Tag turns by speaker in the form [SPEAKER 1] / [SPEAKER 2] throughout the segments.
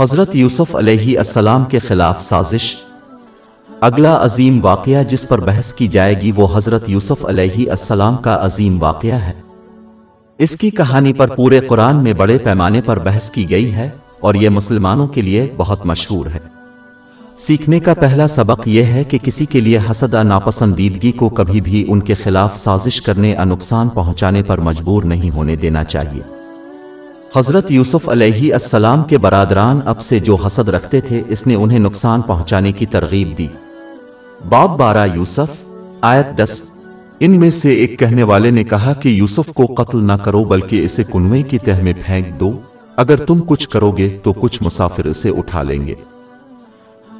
[SPEAKER 1] حضرت یوسف علیہ السلام کے خلاف سازش۔ اگلا عظیم واقعہ جس پر بحث کی جائے گی وہ حضرت یوسف علیہ السلام کا عظیم واقعہ ہے۔ اس کی کہانی پر پورے قرآن میں بڑے پیمانے پر بحث کی گئی ہے اور یہ مسلمانوں کے لیے بہت مشہور ہے۔ سیکھنے کا پہلا سبق یہ ہے کہ کسی کے لیے حسد ناپسندیدگی کو کبھی بھی ان کے خلاف سازش کرنے نقصان پہنچانے پر مجبور نہیں ہونے دینا چاہیے۔ حضرت یوسف علیہ السلام کے برادران اب سے جو حسد رکھتے تھے، اس نے انہیں نقصان پہنچانے کی ترغیب دی۔ باب بارہ یوسف، آیت دس۔ ان میں سے ایک کہنے والے نے کہا کہ یوسف کو قتل نہ کرو، بلکہ اسے کنویں کی تہ میں پھینک دو۔ اگر تم کچھ کرو گے تو کچھ مسافر اسے اٹھا لیں گے۔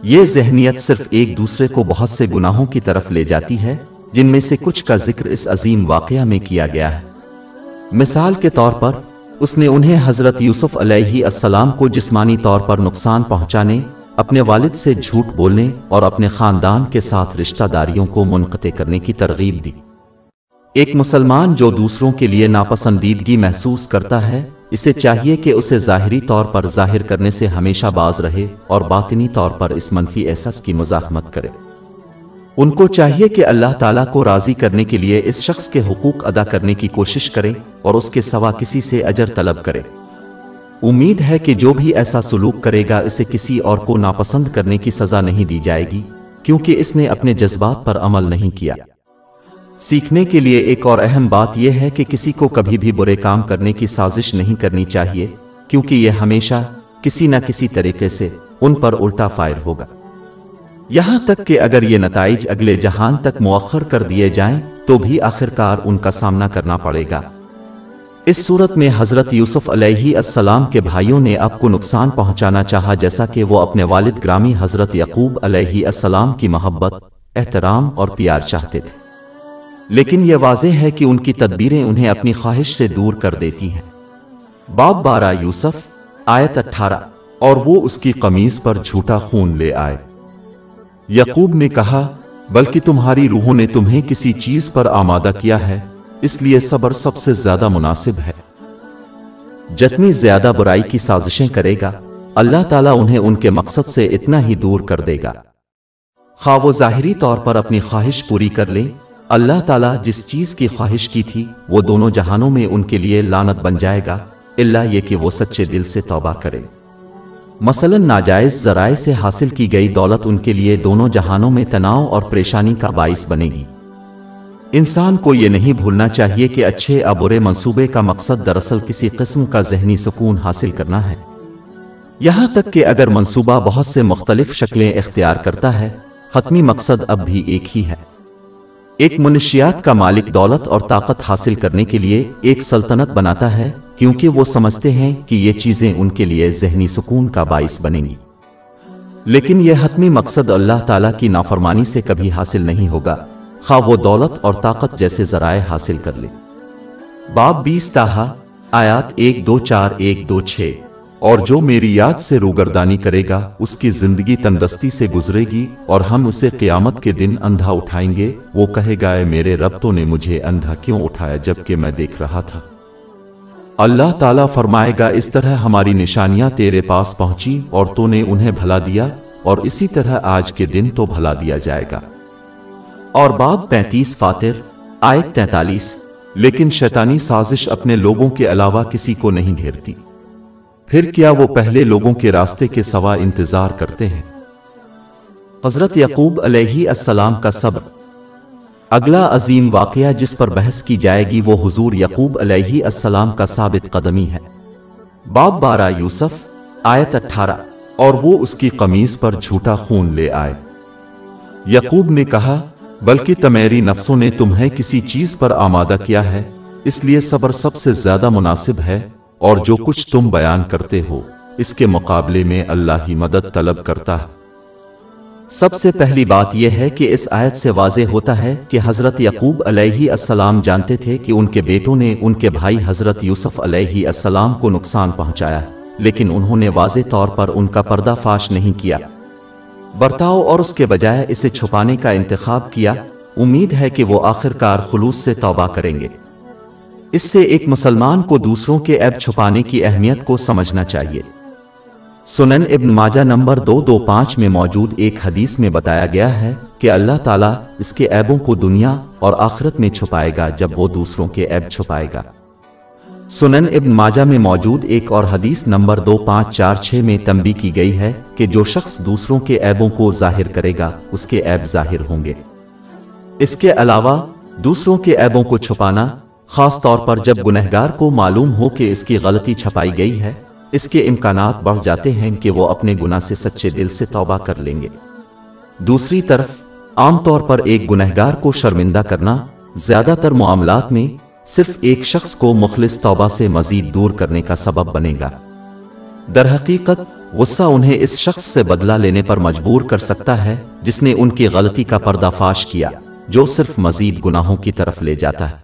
[SPEAKER 1] یہ ذہنیت صرف ایک دوسرے کو بہت سے گناہوں کی طرف لے جاتی ہے، جن میں سے کچھ کا ذکر اس عظیم واقعہ میں کیا گیا ہے۔ مثال کے طور پر اس نے انہیں حضرت یوسف علیہ السلام کو جسمانی طور پر نقصان پہنچانے، اپنے والد سے جھوٹ بولنے اور اپنے خاندان کے ساتھ رشتہ داریوں کو منقطع کرنے کی ترغیب دی۔ ایک مسلمان جو دوسروں کے لیے ناپسندیدگی محسوس کرتا ہے، اسے چاہیے کہ اسے ظاہری طور پر ظاہر کرنے سے ہمیشہ باز رہے اور باطنی طور پر اس منفی احساس کی مزاحمت کرے۔ ان کو چاہیے کہ اللہ تعالیٰ کو راضی کرنے کے لیے اس شخص کے حقوق ادا کرنے کی کوشش کرے اور اس کے سوا کسی سے اجر طلب کرے امید ہے کہ جو بھی ایسا سلوک کرے گا، اسے کسی اور کو ناپسند کرنے کی سزا نہیں دی جائے گی، کیونکہ اس نے اپنے جذبات پر عمل نہیں کیا۔ سیکھنے کے لیے ایک اور اہم بات یہ ہے کہ کسی کو کبھی بھی برے کام کرنے کی سازش نہیں کرنی چاہیے، کیونکہ یہ ہمیشہ کسی نہ کسی طریقے سے ان پر الٹا فائر ہوگا۔ یہاں تک کہ اگر یہ نتائج اگلے جہان تک مؤخر کر دیے جائیں، تو بھی آخرکار ان کا سامنا کرنا پڑے گا۔ اس صورت میں حضرت یوسف علیہ السلام کے بھائیوں نے آپ کو نقصان پہنچانا چاہا، جیسا کہ وہ اپنے والد گرامی حضرت یعقوب علیہ السلام کی محبت، احترام اور پیار چاہتے تھے۔ لیکن یہ واضح ہے کہ ان کی تدبیریں انہیں اپنی خواہش سے دور کر دیتی ہیں۔ باب بارہ یوسف، آیت اٹھارہ، اور وہ اس کی قمیض پر جھوٹا خون لے آئے۔ یقوب نے کہا، بلکہ تمہاری روحوں نے تمہیں کسی چیز پر آمادہ کیا ہے، اس لیے صبر سب سے زیادہ مناسب ہے۔ جتنی زیادہ برائی کی سازشیں کرے گا، اللہ تعالیٰ انہیں ان کے مقصد سے اتنا ہی دور کر دے گا۔ خواہ وہ ظاہری طور پر اپنی خواہش پوری کر لیں، اللہ تعالیٰ جس چیز کی خواہش کی تھی، وہ دونوں جہانوں میں ان کے لیے لانت بن جائے گا اللہ یہ کہ وہ سچے دل سے توبہ کرے۔ مثلا ناجائز ذرائع سے حاصل کی گئی دولت ان کے لیے دونوں جہانوں میں تناؤ اور پریشانی کا باعث بنے گی۔ انسان کو یہ نہیں بھولنا چاہیے کہ اچھے ابرے منصوبے کا مقصد دراصل کسی قسم کا ذہنی سکون حاصل کرنا ہے۔ یہاں تک کہ اگر منصوبہ بہت سے مختلف شکلیں اختیار کرتا ہے، حتمی مقصد اب بھی ایک ہی ہے۔ ایک منشیات کا مالک دولت اور طاقت حاصل کرنے کے لیے ایک سلطنت بناتا ہے۔ کیونکہ وہ سمجھتے ہیں کہ یہ چیزیں ان کے لیے ذہنی سکون کا باعث بنیں گی۔ لیکن یہ حتمی مقصد اللہ تعالیٰ کی نافرمانی سے کبھی حاصل نہیں ہوگا۔ خواہ وہ دولت اور طاقت جیسے ذرائع حاصل کر لے۔ باب بیس تاہا، آیات ایک دو چار ایک دو چھ۔ اور جو میری یاد سے روگردانی کرے گا، اس کی زندگی تندستی سے گزرے گی اور ہم اسے قیامت کے دن اندھا اٹھائیں گے۔ وہ کہے گا میرے ربتوں نے مجھے اندھا کیوں اٹھایا جبکہ میں دیکھ رہا تھا؟ اللہ تعالیٰ فرمائے گا، اس طرح ہماری نشانیاں تیرے پاس پہنچی اور تو نے انہیں بھلا دیا اور اسی طرح آج کے دن تو بھلا دیا جائے گا۔ اور باب پینتیس فاتر، آیت تینتالیس، لیکن شیطانی سازش اپنے لوگوں کے علاوہ کسی کو نہیں گھیرتی۔ پھر کیا وہ پہلے لوگوں کے راستے کے سوا انتظار کرتے ہیں؟ حضرت یعقوب علیہ السلام کا صبر اگلا عظیم واقعہ جس پر بحث کی جائے گی وہ حضور یعقوب علیہ السلام کا ثابت قدمی ہے۔ باب بارہ یوسف، آیت اٹھارہ، اور وہ اس کی قمیض پر جھوٹا خون لے آئے۔ یعقوب نے کہا، بلکہ تمیری نفسوں نے تمہیں کسی چیز پر آمادہ کیا ہے، اس لیے صبر سب سے زیادہ مناسب ہے، اور جو کچھ تم بیان کرتے ہو، اس کے مقابلے میں اللہ ہی مدد طلب کرتا ہے۔ سب سے پہلی بات یہ ہے کہ اس آیت سے واضح ہوتا ہے کہ حضرت یعقوب علیہ السلام جانتے تھے کہ ان کے بیٹوں نے ان کے بھائی حضرت یوسف علیہ السلام کو نقصان پہنچایا، لیکن انہوں نے واضح طور پر ان کا پردہ فاش نہیں کیا۔ برتاؤ اور اس کے بجائے اسے چھپانے کا انتخاب کیا۔ امید ہے کہ وہ آخرکار خلوص سے توبہ کریں گے۔ اس سے ایک مسلمان کو دوسروں کے عیب چھپانے کی اہمیت کو سمجھنا چاہیے۔ سنن ابن ماجہ نمبر دو دو پانچ میں موجود ایک حدیث میں بتایا گیا ہے کہ اللہ تعالیٰ اس کے عیبوں کو دنیا اور آخرت میں چھپائے گا جب وہ دوسروں کے عیب چھپائے گا۔ سنن ابن ماجہ میں موجود ایک اور حدیث نمبر دو پانچ چار چھ میں تنبی کی گئی ہے کہ جو شخص دوسروں کے عیبوں کو ظاہر کرے گا، اس کے عیب ظاہر ہوں گے۔ اس کے علاوہ، دوسروں کے عیبوں کو چھپانا، خاص طور پر جب گنہگار کو معلوم ہو کہ اس کی غلطی چھپائی گئی ہے اس کے امکانات بڑھ جاتے ہیں کہ وہ اپنے گناہ سے سچے دل سے توبہ کر لیں گے۔ دوسری طرف، عام طور پر ایک گنہگار کو شرمندہ کرنا زیادہ تر معاملات میں صرف ایک شخص کو مخلص توبہ سے مزید دور کرنے کا سبب بنے گا۔ در حقیقت، غصہ انہیں اس شخص سے بدلہ لینے پر مجبور کر سکتا ہے جس نے ان کی غلطی کا پردہ فاش کیا، جو صرف مزید گناہوں کی طرف لے جاتا ہے۔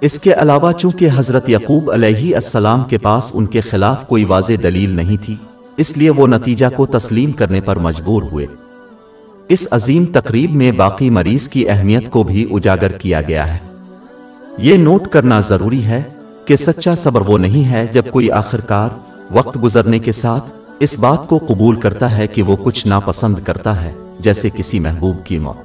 [SPEAKER 1] اس کے علاوہ چونکہ حضرت یقوب علیہ السلام کے پاس ان کے خلاف کوئی واضح دلیل نہیں تھی، اس لیے وہ نتیجہ کو تسلیم کرنے پر مجبور ہوئے۔ اس عظیم تقریب میں باقی مریض کی اہمیت کو بھی اجاگر کیا گیا ہے۔ یہ نوٹ کرنا ضروری ہے کہ سچا صبر وہ نہیں ہے جب کوئی آخرکار وقت گزرنے کے ساتھ اس بات کو قبول کرتا ہے کہ وہ کچھ ناپسند کرتا ہے، جیسے کسی محبوب کی موت۔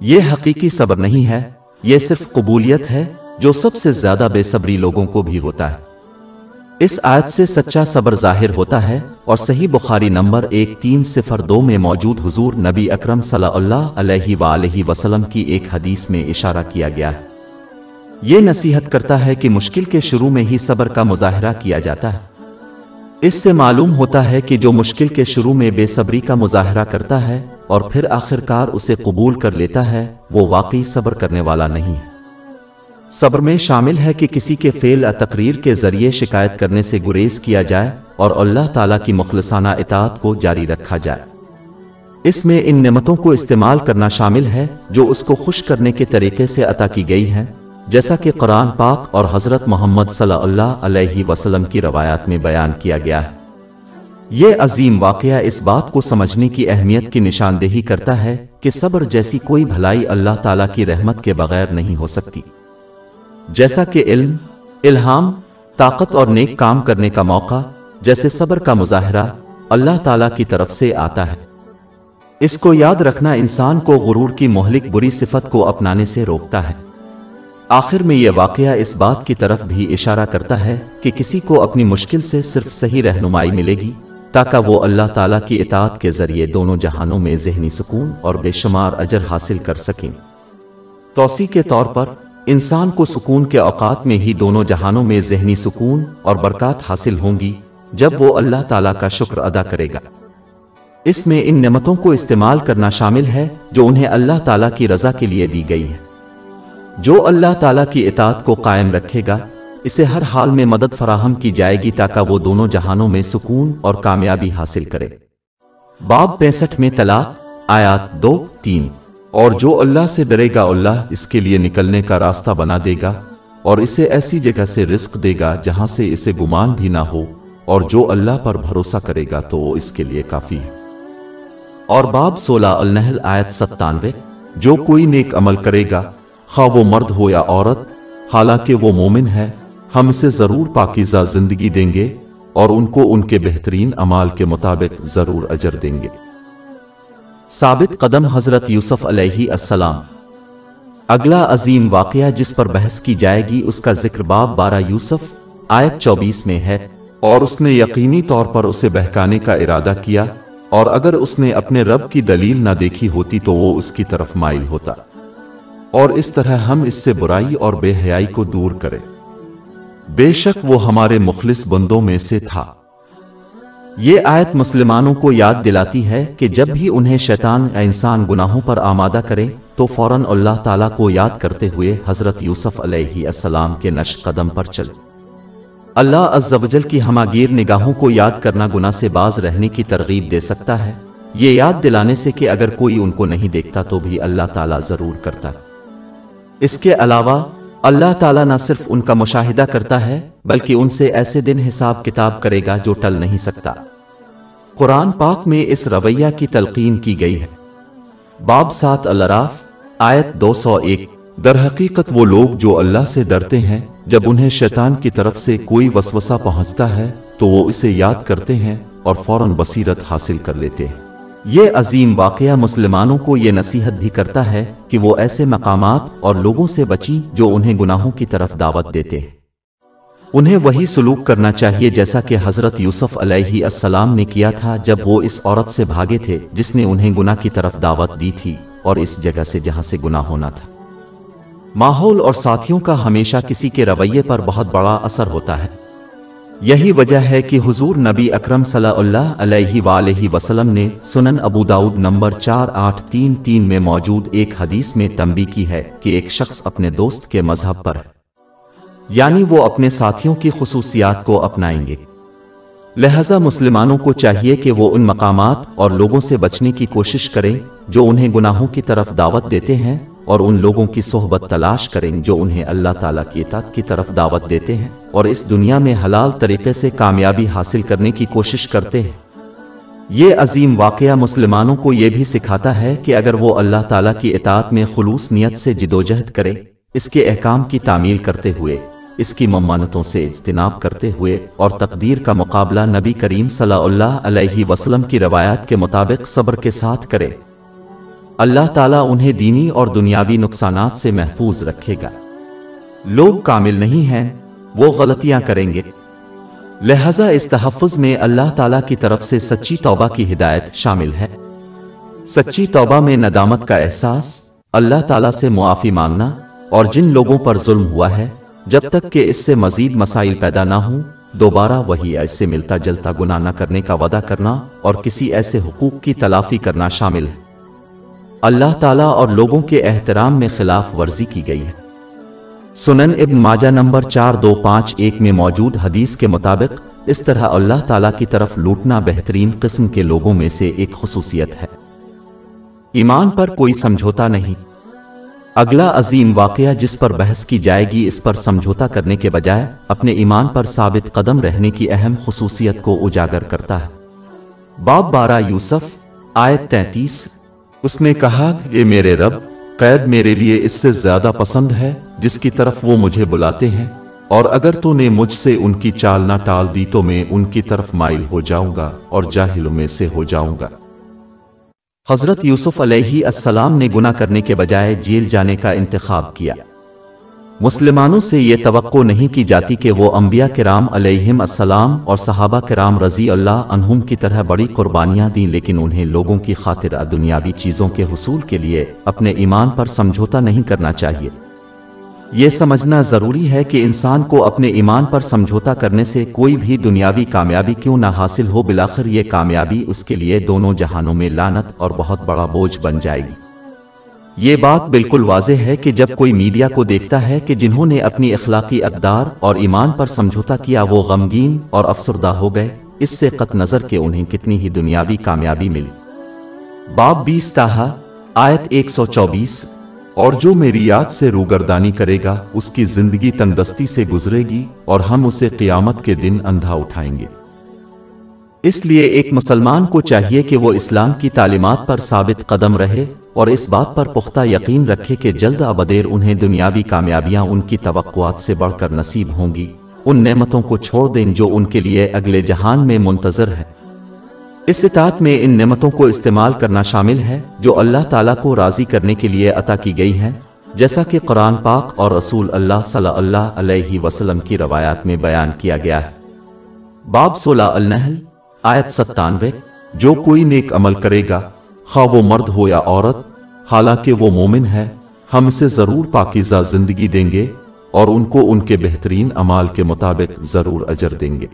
[SPEAKER 1] یہ حقیقی صبر نہیں ہے، یہ صرف قبولیت ہے جو سب سے زیادہ بے صبری لوگوں کو بھی ہوتا ہے۔ اس آیت سے سچا صبر ظاہر ہوتا ہے اور صحیح بخاری نمبر ایک تین صفر دو میں موجود حضور نبی اکرم صلی اللہ علیہ وآلہ وسلم کی ایک حدیث میں اشارہ کیا گیا ہے۔ یہ نصیحت کرتا ہے کہ مشکل کے شروع میں ہی صبر کا مظاہرہ کیا جاتا ہے۔ اس سے معلوم ہوتا ہے کہ جو مشکل کے شروع میں بے صبری کا مظاہرہ کرتا ہے اور پھر آخرکار اسے قبول کر لیتا ہے، وہ واقعی صبر کرنے والا نہیں۔ ہے صبر میں شامل ہے کہ کسی کے فعل تقریر کے ذریعے شکایت کرنے سے گریز کیا جائے اور اللہ تعالیٰ کی مخلصانہ اطاعت کو جاری رکھا جائے۔ اس میں ان نعمتوں کو استعمال کرنا شامل ہے جو اس کو خوش کرنے کے طریقے سے عطا کی گئی ہیں، جیسا کہ قرآن پاک اور حضرت محمد صلی اللہ علیہ وسلم کی روایات میں بیان کیا گیا ہے۔ یہ عظیم واقعہ اس بات کو سمجھنے کی اہمیت کی نشاندہی کرتا ہے کہ صبر جیسی کوئی بھلائی اللہ تعالیٰ کی رحمت کے بغیر نہیں ہو سکتی۔ جیسا کہ علم، الہام، طاقت اور نیک کام کرنے کا موقع، جیسے صبر کا مظاہرہ اللہ تعالی کی طرف سے آتا ہے۔ اس کو یاد رکھنا انسان کو غرور کی مہلک بری صفت کو اپنانے سے روکتا ہے۔ آخر میں یہ واقعہ اس بات کی طرف بھی اشارہ کرتا ہے کہ کسی کو اپنی مشکل سے صرف صحیح رہنمائی ملے گی، تاکہ وہ اللہ تعالیٰ کی اطاعت کے ذریعے دونوں جہانوں میں ذہنی سکون اور بے شمار اجر حاصل کر سکیں۔ توسیع کے طور پر انسان کو سکون کے اوقات میں ہی دونوں جہانوں میں ذہنی سکون اور برکات حاصل ہوں گی جب وہ اللہ تعالیٰ کا شکر ادا کرے گا۔ اس میں ان نعمتوں کو استعمال کرنا شامل ہے جو انہیں اللہ تعالیٰ کی رضا کے لیے دی گئی ہے جو اللہ تعالیٰ کی اطاعت کو قائم رکھے گا، اسے ہر حال میں مدد فراہم کی جائے گی تاکہ وہ دونوں جہانوں میں سکون اور کامیابی حاصل کرے۔ باب پینسٹھ میں طلاق، آیات دو، تین۔ اور جو اللہ سے ڈرے گا اللہ اس کے لیے نکلنے کا راستہ بنا دے گا، اور اسے ایسی جگہ سے رزق دے گا جہاں سے اسے گمان بھی نہ ہو، اور جو اللہ پر بھروسہ کرے گا تو وہ اس کے لیے کافی ہے۔ اور باب سولہ النحل آیت ستانوے، جو کوئی نیک عمل کرے گا، خواہ وہ مرد ہو یا عورت، حالانکہ وہ مومن ہے، ہم اسے ضرور پاکیزہ زندگی دیں گے، اور ان کو ان کے بہترین عمال کے مطابق ضرور اجر دیں گے۔ ثابت قدم حضرت یوسف علیہ السلام۔ اگلا عظیم واقعہ جس پر بحث کی جائے گی، اس کا ذکر باب بارہ یوسف، آیت چوبیس میں ہے۔ اور اس نے یقینی طور پر اسے بہکانے کا ارادہ کیا، اور اگر اس نے اپنے رب کی دلیل نہ دیکھی ہوتی تو وہ اس کی طرف مائل ہوتا۔ اور اس طرح ہم اس سے برائی اور بے حیائی کو دور کرے بے شک وہ ہمارے مخلص بندوں میں سے تھا۔ یہ آیت مسلمانوں کو یاد دلاتی ہے کہ جب بھی انہیں شیطان یا انسان گناہوں پر آمادہ کرے تو فوراً اللہ تعالیٰ کو یاد کرتے ہوئے حضرت یوسف علیہ السلام کے نش قدم پر چل۔ اللہ عزوجل کی ہماگیر نگاہوں کو یاد کرنا گناہ سے باز رہنے کی ترغیب دے سکتا ہے۔ یہ یاد دلانے سے کہ اگر کوئی ان کو نہیں دیکھتا تو بھی اللہ تعالیٰ ضرور کرتا۔ اس کے علاوہ اللہ تعالیٰ نہ صرف ان کا مشاہدہ کرتا ہے، بلکہ ان سے ایسے دن حساب کتاب کرے گا جو ٹل نہیں سکتا۔ قرآن پاک میں اس رویہ کی تلقین کی گئی ہے۔ باب سات الراف آیت دو سو ایک۔ در حقیقت وہ لوگ جو اللہ سے ڈرتے ہیں، جب انہیں شیطان کی طرف سے کوئی وسوسہ پہنچتا ہے، تو وہ اسے یاد کرتے ہیں اور فوراً بصیرت حاصل کر لیتے ہیں۔ یہ عظیم واقعہ مسلمانوں کو یہ نصیحت بھی کرتا ہے کہ وہ ایسے مقامات اور لوگوں سے بچیں جو انہیں گناہوں کی طرف دعوت دیتے ہیں۔ انہیں وہی سلوک کرنا چاہیے جیسا کہ حضرت یوسف علیہ السلام نے کیا تھا جب وہ اس عورت سے بھاگے تھے جس نے انہیں گناہ کی طرف دعوت دی تھی اور اس جگہ سے جہاں سے گناہ ہونا تھا۔ ماحول اور ساتھیوں کا ہمیشہ کسی کے رویے پر بہت بڑا اثر ہوتا ہے۔ یہی وجہ ہے کہ حضور نبی اکرم صلی اللہ علیہ وآلہ وسلم نے سنن ابو داود نمبر چار آٹھ تین تین میں موجود ایک حدیث میں تنبی کی ہے کہ ایک شخص اپنے دوست کے مذہب پر یعنی وہ اپنے ساتھیوں کی خصوصیات کو اپنائیں گے۔ لہذا مسلمانوں کو چاہیے کہ وہ ان مقامات اور لوگوں سے بچنے کی کوشش کریں جو انہیں گناہوں کی طرف دعوت دیتے ہیں۔ اور ان لوگوں کی صحبت تلاش کریں جو انہیں اللہ تعالیٰ کی اطاعت کی طرف دعوت دیتے ہیں اور اس دنیا میں حلال طریقے سے کامیابی حاصل کرنے کی کوشش کرتے ہیں۔ یہ عظیم واقعہ مسلمانوں کو یہ بھی سکھاتا ہے کہ اگر وہ اللہ تعالیٰ کی اطاعت میں خلوص نیت سے جدوجہد کرے، اس کے احکام کی تعمیل کرتے ہوئے، اس کی ممانتوں سے اجتناب کرتے ہوئے اور تقدیر کا مقابلہ نبی کریم صلی اللہ علیہ وسلم کی روایات کے مطابق صبر کے ساتھ کرے۔ اللہ تعالیٰ انہیں دینی اور دنیاوی نقصانات سے محفوظ رکھے گا۔ لوگ کامل نہیں ہیں، وہ غلطیاں کریں گے۔ لہذا اس تحفظ میں اللہ تعالیٰ کی طرف سے سچی توبہ کی ہدایت شامل ہے۔ سچی توبہ میں ندامت کا احساس، اللہ تعالیٰ سے معافی مانگنا اور جن لوگوں پر ظلم ہوا ہے، جب تک کہ اس سے مزید مسائل پیدا نہ ہوں، دوبارہ وہی ایسے ملتا جلتا گناہ نہ کرنے کا وعدہ کرنا اور کسی ایسے حقوق کی تلافی کرنا شامل ہے۔ اللہ تعالیٰ اور لوگوں کے احترام میں خلاف ورزی کی گئی ہے۔ سنن ابن ماجہ نمبر چار دو پانچ ایک میں موجود حدیث کے مطابق اس طرح اللہ تعالیٰ کی طرف لوٹنا بہترین قسم کے لوگوں میں سے ایک خصوصیت ہے۔ ایمان پر کوئی سمجھوتا نہیں۔ اگلا عظیم واقعہ جس پر بحث کی جائے گی اس پر سمجھوتا کرنے کے بجائے اپنے ایمان پر ثابت قدم رہنے کی اہم خصوصیت کو اجاگر کرتا ہے۔ باب بارہ یوسف، آیت تینتیس اس نے کہا یہ میرے رب، قید میرے لیے اس سے زیادہ پسند ہے جس کی طرف وہ مجھے بلاتے ہیں، اور اگر تو نے مجھ سے ان کی چال نہ ٹال دی تو میں ان کی طرف مائل ہو جاؤں گا اور جاہلوں میں سے ہو جاؤں گا۔ حضرت یوسف علیہ السلام نے گناہ کرنے کے بجائے جیل جانے کا انتخاب کیا۔ مسلمانوں سے یہ توقع نہیں کی جاتی کہ وہ انبیاء کرام علیہم السلام اور صحابہ کرام رضی اللہ عنہم کی طرح بڑی قربانیاں دیں، لیکن انہیں لوگوں کی خاطر دنیاوی چیزوں کے حصول کے لیے اپنے ایمان پر سمجھوتا نہیں کرنا چاہیے۔ یہ سمجھنا ضروری ہے کہ انسان کو اپنے ایمان پر سمجھوتا کرنے سے کوئی بھی دنیاوی کامیابی کیوں نہ حاصل ہو بلاخر یہ کامیابی اس کے لیے دونوں جہانوں میں لانت اور بہت بڑا بوجھ بن جائے گی۔ یہ بات بالکل واضح ہے کہ جب کوئی میڈیا کو دیکھتا ہے کہ جنہوں نے اپنی اخلاقی اقدار اور ایمان پر سمجھوتا کیا وہ غمگین اور افسردہ ہو گئے، اس سے قط نظر کہ انہیں کتنی ہی دنیاوی کامیابی ملی۔ باب بیس تاہا، آیت ایک سو چوبیس، اور جو میری یاد سے روگردانی کرے گا، اس کی زندگی تندستی سے گزرے گی اور ہم اسے قیامت کے دن اندھا اٹھائیں گے۔ اس لیے ایک مسلمان کو چاہیے کہ وہ اسلام کی تعلیمات پر ثابت قدم رہے اور اس بات پر پختہ یقین رکھے کہ جلد ابدیر انہیں دنیاوی کامیابیاں ان کی توقعات سے بڑھ کر نصیب ہوں گی۔ ان نعمتوں کو چھوڑ دیں جو ان کے لیے اگلے جہان میں منتظر ہے اس اطاعت میں ان نعمتوں کو استعمال کرنا شامل ہے جو اللہ تعالیٰ کو راضی کرنے کے لیے عطا کی گئی ہیں، جیسا کہ قرآن پاک اور رسول اللہ صلی اللہ علیہ وسلم کی روایات میں بیان کیا گیا ہے۔ باب سولہ النحل آیت ستانوے، جو کوئی نیک عمل کرے گا، خواہ وہ مرد ہو یا عورت، حالانکہ وہ مومن ہے، ہم اسے ضرور پاکیزہ زندگی دیں گے اور ان کو ان کے بہترین امال کے مطابق ضرور اجر دیں گے۔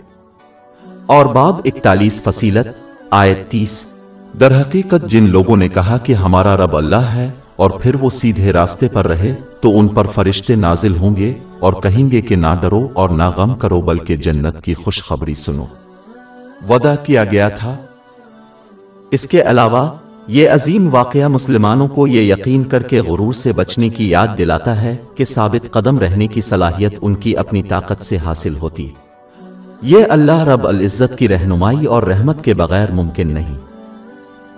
[SPEAKER 1] اور باب اکتالیس فصیلت، آیت تیس۔ در حقیقت جن لوگوں نے کہا کہ ہمارا رب اللہ ہے اور پھر وہ سیدھے راستے پر رہے، تو ان پر فرشتے نازل ہوں گے اور کہیں گے کہ نہ ڈرو اور نہ غم کرو، بلکہ جنت کی خوشخبری سنو۔ ودا کیا گیا تھا۔ اس کے علاوہ، یہ عظیم واقعہ مسلمانوں کو یہ یقین کر کے غرور سے بچنے کی یاد دلاتا ہے کہ ثابت قدم رہنے کی صلاحیت ان کی اپنی طاقت سے حاصل ہوتی۔ یہ اللہ رب العزت کی رہنمائی اور رحمت کے بغیر ممکن نہیں۔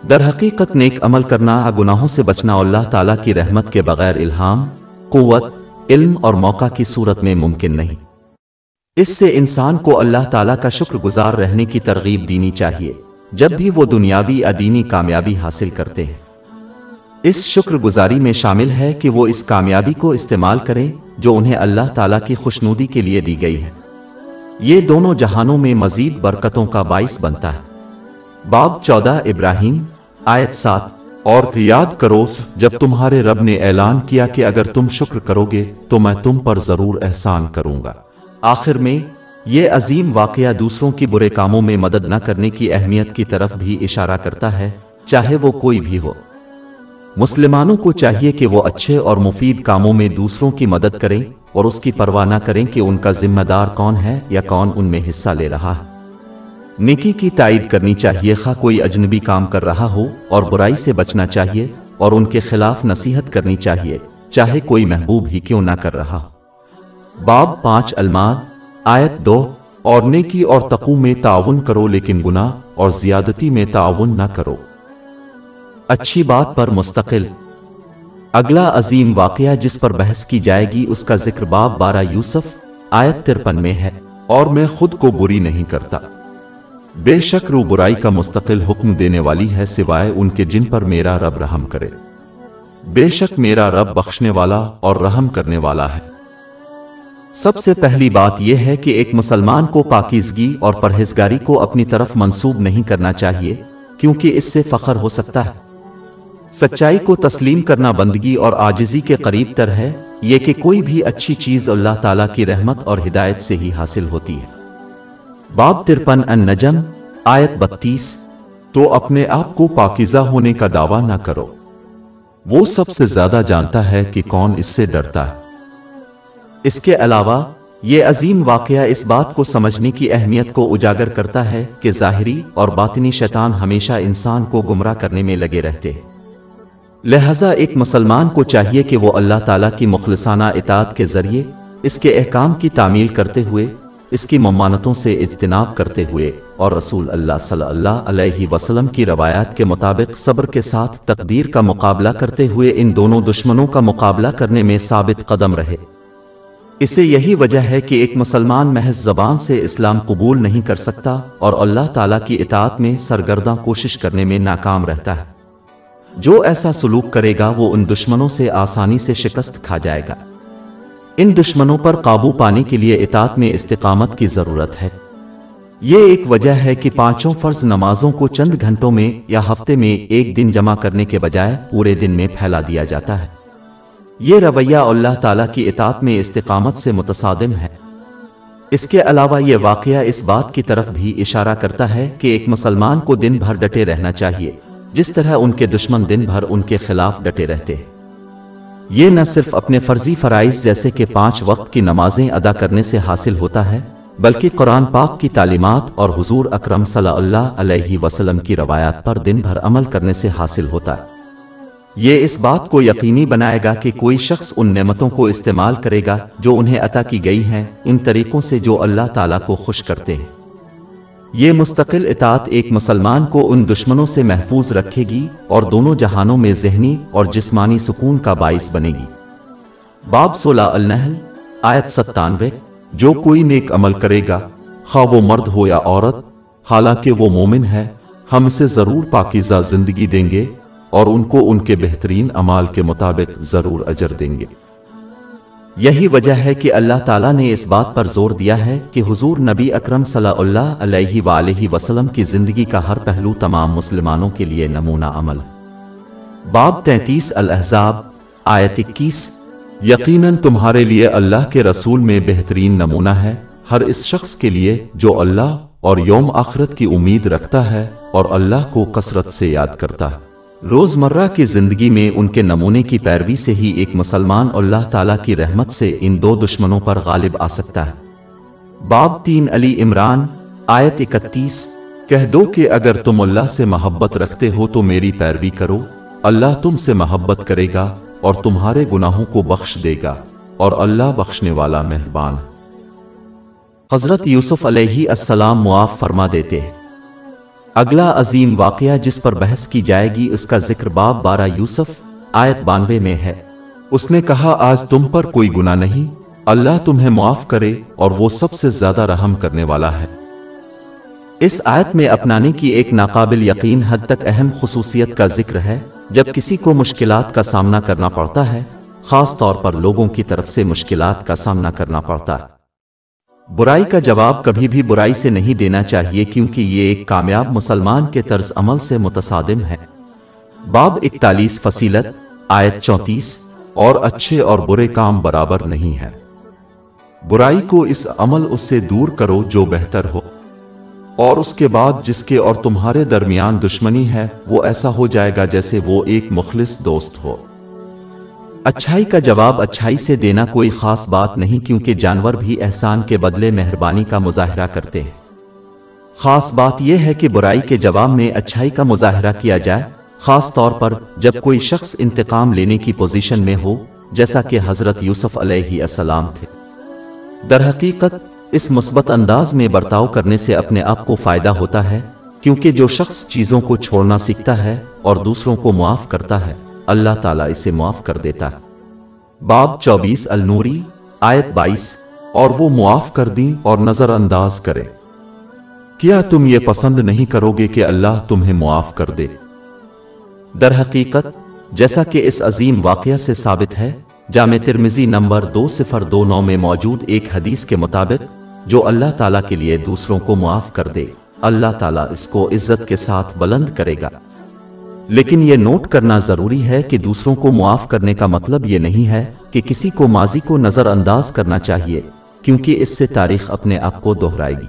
[SPEAKER 1] در حقیقت نیک عمل کرنا، گناہوں سے بچنا اللہ تعالیٰ کی رحمت کے بغیر الہام، قوت، علم اور موقع کی صورت میں ممکن نہیں۔ اس سے انسان کو اللہ تعالیٰ کا شکر گزار رہنے کی ترغیب دینی چاہیے، جب بھی وہ دنیاوی، ادینی کامیابی حاصل کرتے ہیں۔ اس شکر گزاری میں شامل ہے کہ وہ اس کامیابی کو استعمال کریں جو انہیں اللہ تعالیٰ کی خوشنودی کے لیے دی گئی ہے۔ یہ دونوں جہانوں میں مزید برکتوں کا باعث بنتا ہے۔ باب چودہ ابراہیم، آیت سات۔ اور یاد کرو، جب تمہارے رب نے اعلان کیا کہ اگر تم شکر کرو گے تو میں تم پر ضرور احسان کروں گا۔ آخر میں یہ عظیم واقعہ دوسروں کی برے کاموں میں مدد نہ کرنے کی اہمیت کی طرف بھی اشارہ کرتا ہے، چاہے وہ کوئی بھی ہو۔ مسلمانوں کو چاہیے کہ وہ اچھے اور مفید کاموں میں دوسروں کی مدد کریں اور اس کی پرواہ نہ کریں کہ ان کا ذمہ دار کون ہے یا کون ان میں حصہ لے رہا ہے۔ نیکی کی تائید کرنی چاہیے خواہ کوئی اجنبی کام کر رہا ہو اور برائی سے بچنا چاہیے اور ان کے خلاف نصیحت کرنی چاہیے، چاہے کوئی محبوب ہی کیوں نہ کر رہا ہو۔ باب پانچ الماد آیت دو اور نیکی اور تقو میں تعاون کرو لیکن گناہ، اور زیادتی میں تعاون نہ کرو۔ اچھی بات پر مستقل۔ اگلا عظیم واقعہ جس پر بحث کی جائے گی، اس کا ذکر باب بارہ یوسف، آیت ترپن میں ہے۔ اور میں خود کو بری نہیں کرتا۔ بے شک رو برائی کا مستقل حکم دینے والی ہے، سوائے ان کے جن پر میرا رب رحم کرے۔ بے شک میرا رب بخشنے والا اور رحم کرنے والا ہے۔ سب سے پہلی بات یہ ہے کہ ایک مسلمان کو پاکیزگی اور پرہیزگاری کو اپنی طرف منسوب نہیں کرنا چاہیے، کیونکہ اس سے فخر ہو سکتا ہے۔ سچائی کو تسلیم کرنا بندگی اور آجزی کے قریب تر ہے، یہ کہ کوئی بھی اچھی چیز اللہ تعالیٰ کی رحمت اور ہدایت سے ہی حاصل ہوتی ہے۔ باب ترپن ان نجم آیت بتیس، تو اپنے آپ کو پاکیزہ ہونے کا دعویٰ نہ کرو۔ وہ سب سے زیادہ جانتا ہے کہ کون اس سے ڈرتا ہے۔ اس کے علاوہ، یہ عظیم واقعہ اس بات کو سمجھنے کی اہمیت کو اجاگر کرتا ہے کہ ظاہری اور باطنی شیطان ہمیشہ انسان کو گمراہ کرنے میں لگے رہتے لہذا ایک مسلمان کو چاہیے کہ وہ اللہ تعالیٰ کی مخلصانہ اطاعت کے ذریعے اس کے احکام کی تعمیل کرتے ہوئے، اس کی ممانتوں سے اجتناب کرتے ہوئے اور رسول اللہ صلی اللہ علیہ وسلم کی روایات کے مطابق صبر کے ساتھ تقدیر کا مقابلہ کرتے ہوئے ان دونوں دشمنوں کا مقابلہ کرنے میں ثابت قدم رہے۔ اسے یہی وجہ ہے کہ ایک مسلمان محض زبان سے اسلام قبول نہیں کر سکتا اور اللہ تعالیٰ کی اطاعت میں سرگرداں کوشش کرنے میں ناکام رہتا ہے۔ جو ایسا سلوک کرے گا وہ ان دشمنوں سے آسانی سے شکست کھا جائے گا۔ ان دشمنوں پر قابو پانے کے لیے اطاعت میں استقامت کی ضرورت ہے۔ یہ ایک وجہ ہے کہ پانچوں فرض نمازوں کو چند گھنٹوں میں یا ہفتے میں ایک دن جمع کرنے کے بجائے پورے دن میں پھیلا دیا جاتا ہے۔ یہ رویہ اللہ تعالیٰ کی اطاعت میں استقامت سے متصادم ہے۔ اس کے علاوہ یہ واقعہ اس بات کی طرف بھی اشارہ کرتا ہے کہ ایک مسلمان کو دن بھر ڈٹے رہنا چاہیے، جس طرح ان کے دشمن دن بھر ان کے خلاف ڈٹے رہتے۔ یہ نہ صرف اپنے فرضی فرائض جیسے کہ پانچ وقت کی نمازیں ادا کرنے سے حاصل ہوتا ہے، بلکہ قرآن پاک کی تعلیمات اور حضور اکرم صلی اللہ علیہ وسلم کی روایات پر دن بھر عمل کرنے سے حاصل ہوتا ہے۔ یہ اس بات کو یقینی بنائے گا کہ کوئی شخص ان نعمتوں کو استعمال کرے گا جو انہیں عطا کی گئی ہیں، ان طریقوں سے جو اللہ تعالیٰ کو خوش کرتے ہیں۔ یہ مستقل اطاعت ایک مسلمان کو ان دشمنوں سے محفوظ رکھے گی اور دونوں جہانوں میں ذہنی اور جسمانی سکون کا باعث بنے گی۔ باب سولہ النحل، آیت ستانوے، جو کوئی نیک عمل کرے گا، خواہ وہ مرد ہو یا عورت، حالانکہ وہ مومن ہے، ہم اسے ضرور پاکیزہ زندگی دیں گے۔ اور ان کو ان کے بہترین عمال کے مطابق ضرور اجر دیں گے۔ یہی وجہ ہے کہ اللہ تعالیٰ نے اس بات پر زور دیا ہے کہ حضور نبی اکرم صلی اللہ علیہ وآلہ وسلم کی زندگی کا ہر پہلو تمام مسلمانوں کے لیے نمونہ عمل۔ باب تینتیس الحضاب آیت اکیس، یقیناً تمہارے لیے اللہ کے رسول میں بہترین نمونہ ہے، ہر اس شخص کے لیے جو اللہ اور یوم آخرت کی امید رکھتا ہے اور اللہ کو کثرت سے یاد کرتا ہے۔ روزمرہ کی زندگی میں ان کے نمونے کی پیروی سے ہی ایک مسلمان اللہ تعالیٰ کی رحمت سے ان دو دشمنوں پر غالب آ سکتا ہے۔ باب تین علی عمران، آیت اکتیس، کہہ دو کہ اگر تم اللہ سے محبت رکھتے ہو تو میری پیروی کرو، اللہ تم سے محبت کرے گا اور تمہارے گناہوں کو بخش دے گا اور اللہ بخشنے والا مہربان۔ حضرت یوسف علیہ السلام معاف فرما دیتے ہیں۔ اگلا عظیم واقعہ جس پر بحث کی جائے گی، اس کا ذکر باب بارہ یوسف، آیت بانوے میں ہے۔ اس نے کہا، آج تم پر کوئی گناہ نہیں، اللہ تمہیں معاف کرے اور وہ سب سے زیادہ رحم کرنے والا ہے۔ اس آیت میں اپنانے کی ایک ناقابل یقین حد تک اہم خصوصیت کا ذکر ہے۔ جب کسی کو مشکلات کا سامنا کرنا پڑتا ہے، خاص طور پر لوگوں کی طرف سے مشکلات کا سامنا کرنا پڑتا ہے۔ برائی کا جواب کبھی بھی برائی سے نہیں دینا چاہیے کیونکہ یہ ایک کامیاب مسلمان کے طرز عمل سے متصادم ہے۔ باب اکتالیس، فصیلت، آیت چونتیس، اور اچھے اور برے کام برابر نہیں ہے برائی کو اس عمل اس سے دور کرو جو بہتر ہو۔ اور اس کے بعد جس کے اور تمہارے درمیان دشمنی ہے، وہ ایسا ہو جائے گا جیسے وہ ایک مخلص دوست ہو۔ اچھائی کا جواب اچھائی سے دینا کوئی خاص بات نہیں کیونکہ جانور بھی احسان کے بدلے مہربانی کا مظاہرہ کرتے ہیں۔ خاص بات یہ ہے کہ برائی کے جواب میں اچھائی کا مظاہرہ کیا جائے، خاص طور پر جب کوئی شخص انتقام لینے کی پوزیشن میں ہو، جیسا کہ حضرت یوسف علیہ السلام تھے۔ در حقیقت، اس مثبت انداز میں برتاؤ کرنے سے اپنے آپ کو فائدہ ہوتا ہے، کیونکہ جو شخص چیزوں کو چھوڑنا سیکھتا ہے اور دوسروں کو معاف کرتا ہے۔ اللہ تعالیٰ اسے معاف کر دیتا۔ ہے باب چوبیس النوری، آیت بائیس، اور وہ معاف کر دیں اور نظر انداز کرے کیا تم یہ پسند نہیں کرو گے کہ اللہ تمہیں معاف کر دے؟ در حقیقت، جیسا کہ اس عظیم واقعہ سے ثابت ہے، جامع ترمزی نمبر دو صفر دو نو میں موجود ایک حدیث کے مطابق، جو اللہ تعالیٰ کے لیے دوسروں کو معاف کر دے، اللہ تعالیٰ اس کو عزت کے ساتھ بلند کرے گا۔ لیکن یہ نوٹ کرنا ضروری ہے کہ دوسروں کو معاف کرنے کا مطلب یہ نہیں ہے کہ کسی کو ماضی کو نظر انداز کرنا چاہیے، کیونکہ اس سے تاریخ اپنے آپ کو دہرائے گی۔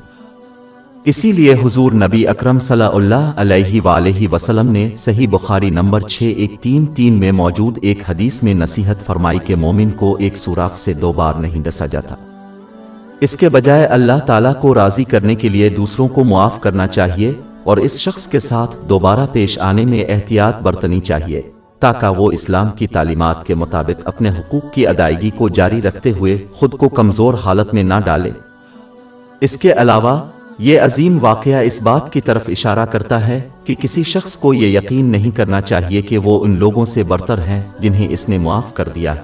[SPEAKER 1] اسی لیے حضور نبی اکرم صلی اللہ علیہ وآلہ وسلم نے صحیح بخاری نمبر چھ ایک تین تین میں موجود ایک حدیث میں نصیحت فرمائی کہ مومن کو ایک سوراخ سے دو بار نہیں ڈسا جاتا۔ اس کے بجائے اللہ تعالیٰ کو راضی کرنے کے لیے دوسروں کو معاف کرنا چاہیے اور اس شخص کے ساتھ دوبارہ پیش آنے میں احتیاط برتنی چاہیے، تاکہ وہ اسلام کی تعلیمات کے مطابق اپنے حقوق کی ادائیگی کو جاری رکھتے ہوئے خود کو کمزور حالت میں نہ ڈالے۔ اس کے علاوہ، یہ عظیم واقعہ اس بات کی طرف اشارہ کرتا ہے کہ کسی شخص کو یہ یقین نہیں کرنا چاہیے کہ وہ ان لوگوں سے برتر ہیں جنہیں اس نے معاف کر دیا۔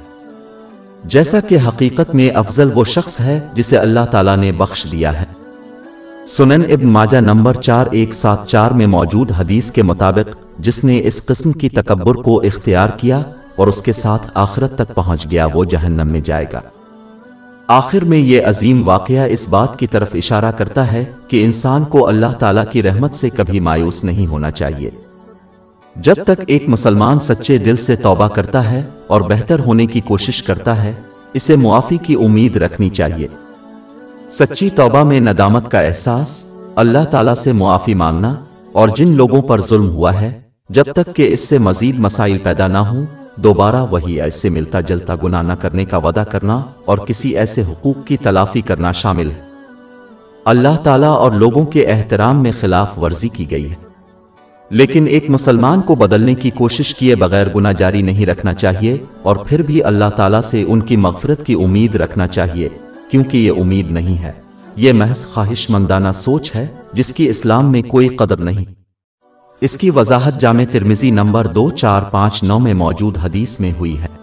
[SPEAKER 1] جیسا کہ حقیقت میں افضل وہ شخص ہے جسے اللہ تعالیٰ نے بخش دیا ہے۔ سنن ابن ماجہ نمبر چار ایک سات چار میں موجود حدیث کے مطابق جس نے اس قسم کی تکبر کو اختیار کیا اور اس کے ساتھ آخرت تک پہنچ گیا، وہ جہنم میں جائے گا۔ آخر میں یہ عظیم واقعہ اس بات کی طرف اشارہ کرتا ہے کہ انسان کو اللہ تعالیٰ کی رحمت سے کبھی مایوس نہیں ہونا چاہیے۔ جب تک ایک مسلمان سچے دل سے توبہ کرتا ہے اور بہتر ہونے کی کوشش کرتا ہے، اسے معافی کی امید رکھنی چاہیے۔ سچی توبہ میں ندامت کا احساس، اللہ تعالیٰ سے معافی مانگنا اور جن لوگوں پر ظلم ہوا ہے، جب تک کہ اس سے مزید مسائل پیدا نہ ہوں، دوبارہ وہی ایسے ملتا جلتا گناہ نہ کرنے کا وعدہ کرنا اور کسی ایسے حقوق کی تلافی کرنا شامل ہے۔ اللہ تعالیٰ اور لوگوں کے احترام میں خلاف ورزی کی گئی ہے۔ لیکن ایک مسلمان کو بدلنے کی کوشش کیے بغیر گناہ جاری نہیں رکھنا چاہیے اور پھر بھی اللہ تعالیٰ سے ان کی مغفرت کی امید رکھنا چاہیے۔ کیونکہ یہ امید نہیں ہے۔ یہ محض خواہش مندانہ سوچ ہے جس کی اسلام میں کوئی قدر نہیں۔ اس کی وضاحت جامع ترمزی نمبر دو چار پانچ نو میں موجود حدیث میں ہوئی ہے۔